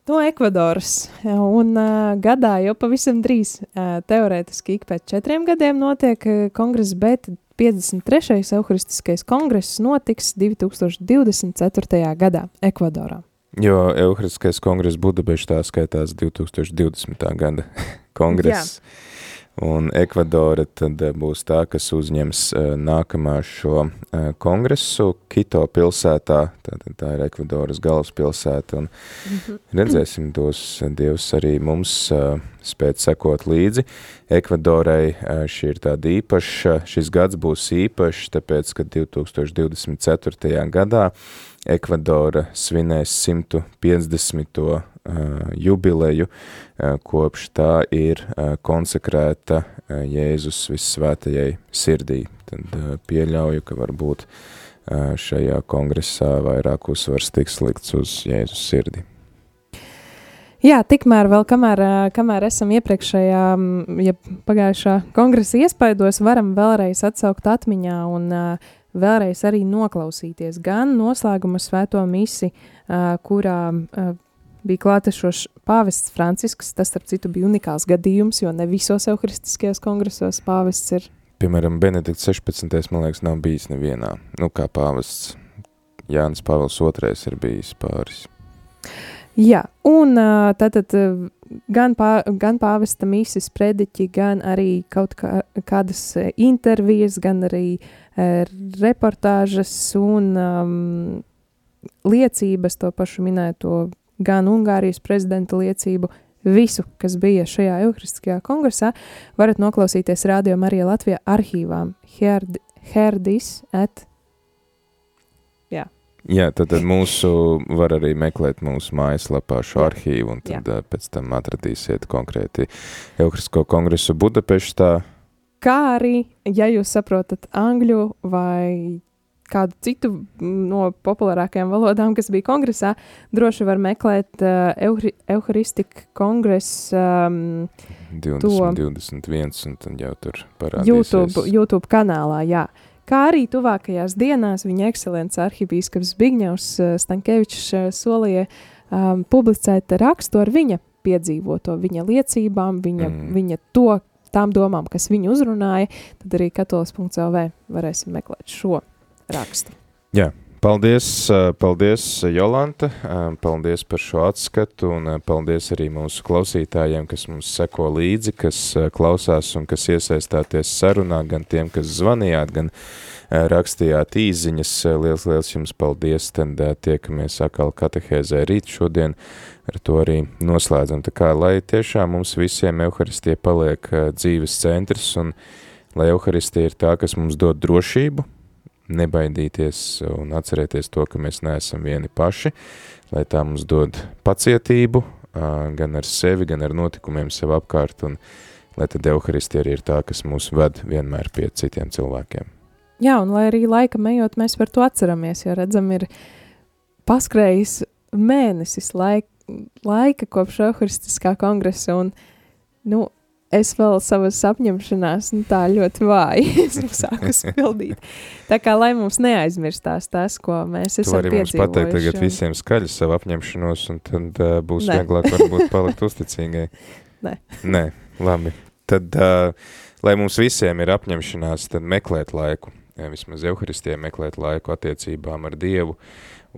No Ekvadoras. Un uh, gadā jau pavisam drīz, uh, teorētiski ik pēc četriem gadiem notiek uh, kongress, bet 53. Euharistiskais kongress notiks 2024. gadā Ekvadorā. Jo Euharistiskais kongress Budapeštā skaitās 2020. gada kongress. Jā. Un Ekvadora tad eh, būs tā, kas uzņems uh, nākamā šo uh, kongresu Kito pilsētā, tātad tā ir Ekvadoras galvaspilsēta, un -hmm. redzēsim tos Dievs arī mums spēt sekot līdzi. Ekvadorai šī ir tāda īpaša, šis gads būs īpašs, tāpēc, ka 2024. gadā Ekvadora svinēs 150. Jubileju, kopš tā ir konsekrēta Jēzus vissvētajai sirdī. Tad pieļauju, ka varbūt šajā kongresā vairāk uzsvars tiks likts uz Jēzus sirdi. Jā, tikmēr vēl kamēr, kamēr esam iepriekšējā, ja pagājušā kongresa iespaidos, varam vēlreiz atsaukt atmiņā un vēlreiz arī noklausīties gan noslēguma svēto misi, kurā bija klātešošs pāvests Francisks. Tas, starp citu, bija unikāls gadījums, jo ne visos evharistiskajos kongresos pāvests ir. Piemēram, Benedikts 16. man liekas, nav bijis nevienā. Nu, kā pāvests Jānis Pāvils II ir bijis pāris. Jā, un tātad gan, pā, gan pāvesta mīsas prediķi, gan arī kaut kā, kādas intervijas, gan arī reportāžas un um, liecības, to pašu minēto gan Ungārijas prezidenta liecību, visu, kas bija šajā Euharistiskajā kongresā, varat noklausīties Radio Marija Latvijā arhīvām herdis at Jā, tad, tad mūsu var arī meklēt mūsu mājaslapā šo Jā. arhīvu, un tad Jā. pēc tam atradīsiet konkrēti Euharisko kongresu Budapeštā. Kā arī, ja jūs saprotat angļu vai kādu citu no populārākajām valodām, kas bija kongresā, droši var meklēt uh, Euharistika kongresa um, 2021, un tad jau tur parādīsies. YouTube, YouTube kanālā, jā. Kā arī tuvākajās dienās viņa ekscelences arhibīskaps Bigņevs eh, Stankevičs eh, solīja um, publicēt rakstu ar viņa piedzīvoto, viņa liecībām, viņa, mm. viņa to, tām domām, kas viņu uzrunāja, tad arī katolis.lv varēsim meklēt šo rakstu. Jā, paldies, paldies Jolanta, paldies par šo atskatu un paldies arī mūsu klausītājiem, kas mums seko līdzi, kas klausās un kas iesaistāties sarunā, gan tiem, kas zvanījāt, gan rakstījāt īziņas. Liels, liels jums paldies, tad tiekamies atkal katehēzē rīt šodien, ar to arī noslēdzam. Tā kā, lai tiešām mums visiem Euharistie paliek dzīves centrs un lai Euharistie ir tā, kas mums dod drošību, nebaidīties un atcerēties to, ka mēs neesam vieni paši, lai tā mums dod pacietību, gan ar sevi, gan ar notikumiem sev apkārt, un lai tad Euharistie arī ir tā, kas mūs ved vienmēr pie citiem cilvēkiem. Jā, un lai arī laika ejot, mēs par to atceramies, jo redzam, ir paskrējis mēnesis laika, laika kopš Euharistiskā kongresa, un, nu, es vēl savas apņemšanās nu, tā ļoti vāji esmu sākus pildīt. Tā kā lai mums neaizmirstās tas, ko mēs esam piedzīvojuši. To arī mums pateikt tagad un... visiem skaļi savu apņemšanos, un tad uh, būs ne. vieglāk varbūt palikt uzticīgai. Nē. Nē, labi. Tad, uh, lai mums visiem ir apņemšanās, tad meklēt laiku, vismaz Euharistijai meklēt laiku attiecībām ar Dievu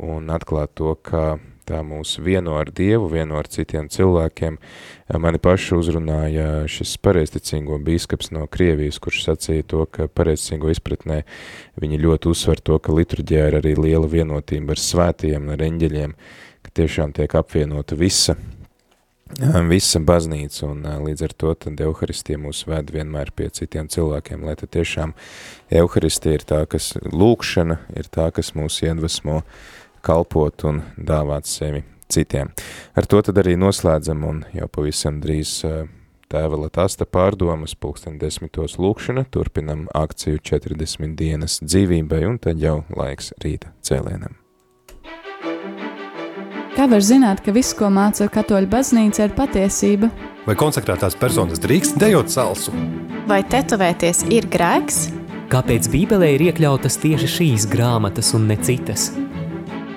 un atklāt to, ka tā mūs vieno ar Dievu, vieno ar citiem cilvēkiem. Mani pašu uzrunāja šis pareisticīgo bīskaps no Krievijas, kurš sacīja to, ka pareisticīgo izpratnē viņi ļoti uzsver to, ka liturģijā ir arī liela vienotība ar svētiem, ar eņģeļiem, ka tiešām tiek apvienota visa, visa baznīca, un līdz ar to tad Euharistija mūs ved vienmēr pie citiem cilvēkiem, lai tad tiešām Euharistija ir tā, kas lūkšana, ir tā, kas mūs iedvesmo, kalpot un dāvāt sevi citiem. Ar to tad arī noslēdzam un jau pavisam drīz tēva Latāsta pārdomas pulksten desmitos lūkšana, turpinam akciju 40 dienas dzīvībai un tad jau laiks rīta cēlienam. Kā var zināt, ka viss, ko māca katoļu baznīca, ir patiesība? Vai konsekrētās personas drīkst dejot salsu? Vai tetovēties ir grēks? Kāpēc Bībelē ir iekļautas tieši šīs grāmatas un ne citas?